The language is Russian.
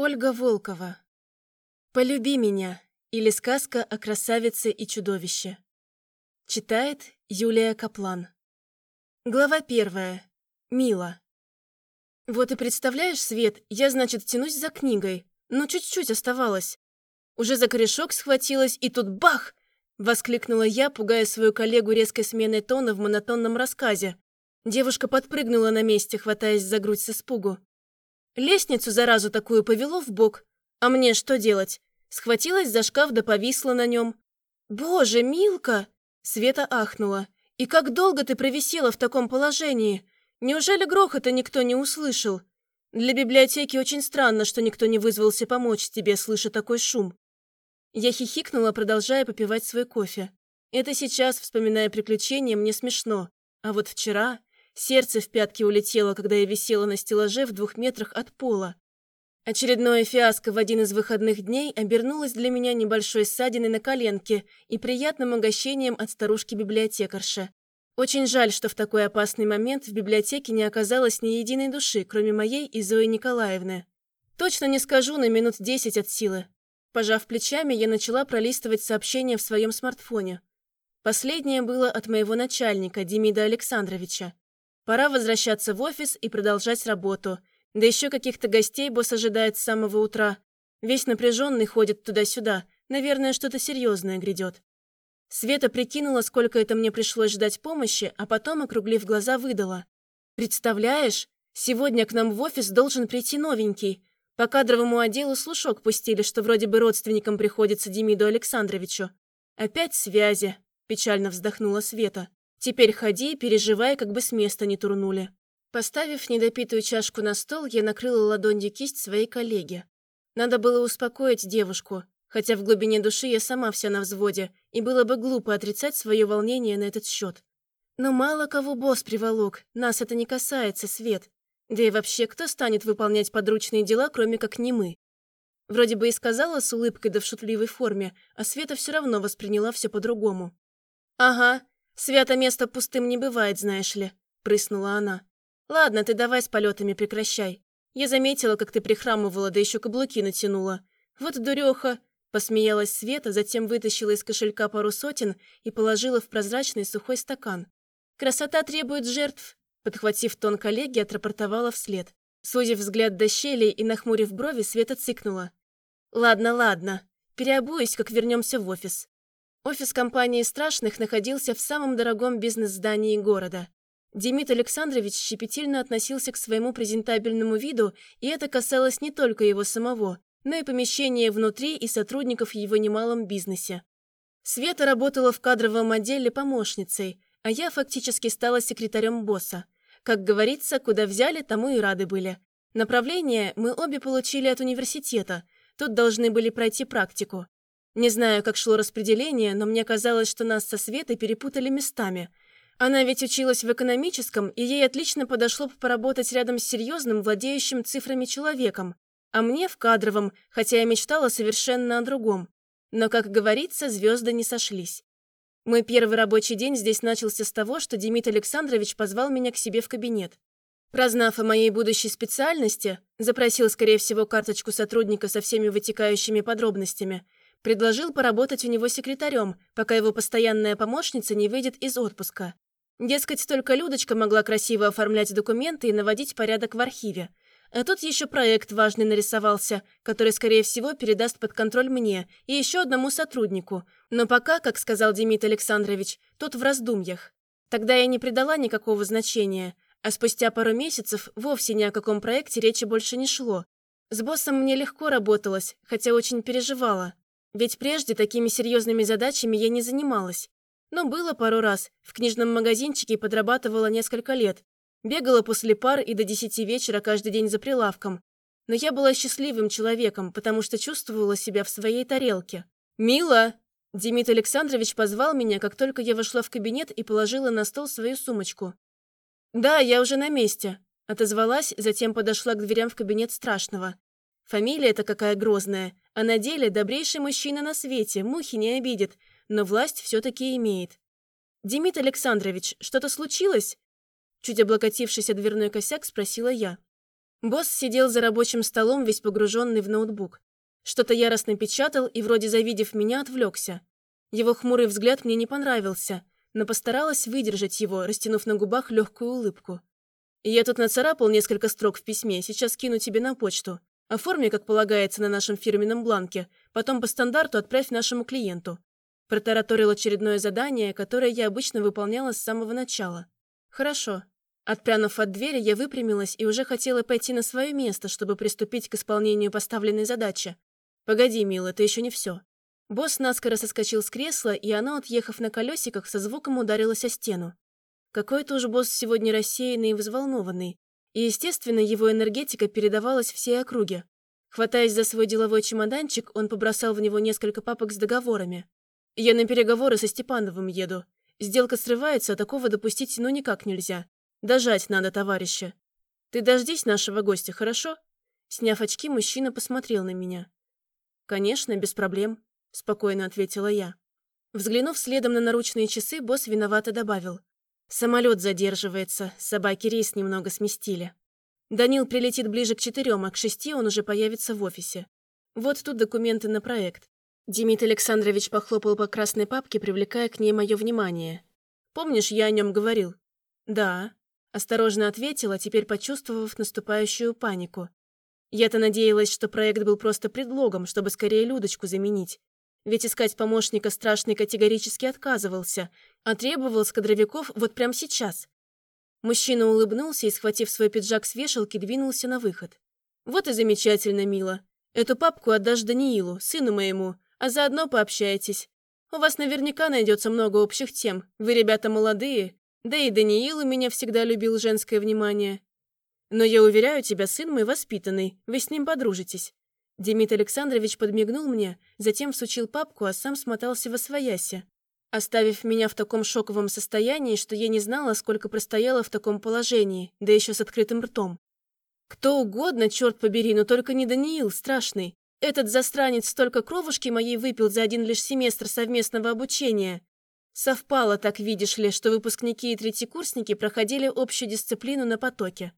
Ольга Волкова. «Полюби меня» или сказка о красавице и чудовище. Читает Юлия Каплан. Глава первая. Мила. Вот и представляешь, Свет, я, значит, тянусь за книгой, но чуть-чуть оставалось. Уже за корешок схватилась, и тут бах! Воскликнула я, пугая свою коллегу резкой сменой тона в монотонном рассказе. Девушка подпрыгнула на месте, хватаясь за грудь с испугу. Лестницу заразу такую повело в бок. А мне что делать? Схватилась за шкаф да повисла на нем. «Боже, Милка!» Света ахнула. «И как долго ты провисела в таком положении? Неужели грохота никто не услышал? Для библиотеки очень странно, что никто не вызвался помочь тебе, слыша такой шум». Я хихикнула, продолжая попивать свой кофе. Это сейчас, вспоминая приключения, мне смешно. А вот вчера Сердце в пятки улетело, когда я висела на стеллаже в двух метрах от пола. Очередное фиаско в один из выходных дней обернулось для меня небольшой ссадиной на коленке и приятным угощением от старушки-библиотекарши. Очень жаль, что в такой опасный момент в библиотеке не оказалось ни единой души, кроме моей и Зои Николаевны. Точно не скажу на минут десять от силы. Пожав плечами, я начала пролистывать сообщения в своем смартфоне. Последнее было от моего начальника, Демида Александровича. Пора возвращаться в офис и продолжать работу. Да еще каких-то гостей босс ожидает с самого утра. Весь напряженный ходит туда-сюда. Наверное, что-то серьезное грядет. Света прикинула, сколько это мне пришлось ждать помощи, а потом, округлив глаза, выдала. «Представляешь, сегодня к нам в офис должен прийти новенький. По кадровому отделу слушок пустили, что вроде бы родственникам приходится Демиду Александровичу. Опять связи», – печально вздохнула Света. Теперь ходи, переживай, как бы с места не турнули. Поставив недопитую чашку на стол, я накрыла ладонью кисть своей коллеги. Надо было успокоить девушку, хотя в глубине души я сама вся на взводе, и было бы глупо отрицать свое волнение на этот счет. Но мало кого босс приволок, нас это не касается, Свет. Да и вообще, кто станет выполнять подручные дела, кроме как не мы? Вроде бы и сказала с улыбкой да в шутливой форме, а Света все равно восприняла все по-другому. «Ага, «Свято место пустым не бывает, знаешь ли», — прыснула она. «Ладно, ты давай с полетами прекращай. Я заметила, как ты прихрамывала, да еще каблуки натянула. Вот дуреха!» Посмеялась Света, затем вытащила из кошелька пару сотен и положила в прозрачный сухой стакан. «Красота требует жертв», — подхватив тон коллеги, отрапортовала вслед. Сузив взгляд до щелей и нахмурив брови, Света цикнула. «Ладно, ладно. Переобуюсь, как вернемся в офис. Офис компании «Страшных» находился в самом дорогом бизнес-здании города. Демид Александрович щепетильно относился к своему презентабельному виду, и это касалось не только его самого, но и помещения внутри и сотрудников в его немалом бизнесе. Света работала в кадровом отделе помощницей, а я фактически стала секретарем босса. Как говорится, куда взяли, тому и рады были. Направление мы обе получили от университета, тут должны были пройти практику. Не знаю, как шло распределение, но мне казалось, что нас со Светой перепутали местами. Она ведь училась в экономическом, и ей отлично подошло бы поработать рядом с серьезным, владеющим цифрами человеком. А мне в кадровом, хотя я мечтала совершенно о другом. Но, как говорится, звезды не сошлись. Мой первый рабочий день здесь начался с того, что Демид Александрович позвал меня к себе в кабинет. Прознав о моей будущей специальности, запросил, скорее всего, карточку сотрудника со всеми вытекающими подробностями – Предложил поработать у него секретарем, пока его постоянная помощница не выйдет из отпуска. Дескать, только Людочка могла красиво оформлять документы и наводить порядок в архиве. А тут еще проект важный нарисовался, который, скорее всего, передаст под контроль мне и еще одному сотруднику. Но пока, как сказал Демид Александрович, тот в раздумьях. Тогда я не придала никакого значения, а спустя пару месяцев вовсе ни о каком проекте речи больше не шло. С боссом мне легко работалось, хотя очень переживала. Ведь прежде такими серьезными задачами я не занималась. Но было пару раз. В книжном магазинчике подрабатывала несколько лет. Бегала после пар и до десяти вечера каждый день за прилавком. Но я была счастливым человеком, потому что чувствовала себя в своей тарелке. «Мила!» Демид Александрович позвал меня, как только я вошла в кабинет и положила на стол свою сумочку. «Да, я уже на месте», – отозвалась, затем подошла к дверям в кабинет страшного. Фамилия-то какая грозная, а на деле добрейший мужчина на свете, мухи не обидит, но власть все-таки имеет. «Демид Александрович, что-то случилось?» Чуть облокотившись о дверной косяк, спросила я. Босс сидел за рабочим столом, весь погруженный в ноутбук. Что-то яростно печатал и, вроде завидев меня, отвлекся. Его хмурый взгляд мне не понравился, но постаралась выдержать его, растянув на губах легкую улыбку. «Я тут нацарапал несколько строк в письме, сейчас кину тебе на почту. Оформи, как полагается, на нашем фирменном бланке, потом по стандарту отправь нашему клиенту». Протараторил очередное задание, которое я обычно выполняла с самого начала. «Хорошо». Отпрянув от двери, я выпрямилась и уже хотела пойти на свое место, чтобы приступить к исполнению поставленной задачи. «Погоди, милая, это еще не все». Босс наскоро соскочил с кресла, и оно, отъехав на колесиках, со звуком ударилось о стену. Какой-то уж босс сегодня рассеянный и взволнованный, и, естественно, его энергетика передавалась всей округе. Хватаясь за свой деловой чемоданчик, он побросал в него несколько папок с договорами. «Я на переговоры со Степановым еду. Сделка срывается, а такого допустить ну никак нельзя. Дожать надо, товарища. Ты дождись нашего гостя, хорошо?» Сняв очки, мужчина посмотрел на меня. «Конечно, без проблем», – спокойно ответила я. Взглянув следом на наручные часы, босс виновато добавил. «Самолет задерживается, собаки рейс немного сместили. Данил прилетит ближе к четырем, а к шести он уже появится в офисе. Вот тут документы на проект». Демид Александрович похлопал по красной папке, привлекая к ней мое внимание. «Помнишь, я о нем говорил?» «Да», – осторожно ответила, теперь почувствовав наступающую панику. Я-то надеялась, что проект был просто предлогом, чтобы скорее Людочку заменить. Ведь искать помощника страшный категорически отказывался, а с кадровиков вот прямо сейчас. Мужчина улыбнулся и, схватив свой пиджак с вешалки, двинулся на выход. «Вот и замечательно, мило. Эту папку отдашь Даниилу, сыну моему, а заодно пообщайтесь. У вас наверняка найдется много общих тем. Вы, ребята, молодые. Да и Даниил у меня всегда любил женское внимание. Но я уверяю тебя, сын мой воспитанный, вы с ним подружитесь». Демид Александрович подмигнул мне, затем всучил папку, а сам смотался во своясе, оставив меня в таком шоковом состоянии, что я не знала, сколько простояла в таком положении, да еще с открытым ртом. Кто угодно, черт побери, но только не Даниил, страшный. Этот застранец столько кровушки моей выпил за один лишь семестр совместного обучения. Совпало так, видишь ли, что выпускники и третьекурсники проходили общую дисциплину на потоке.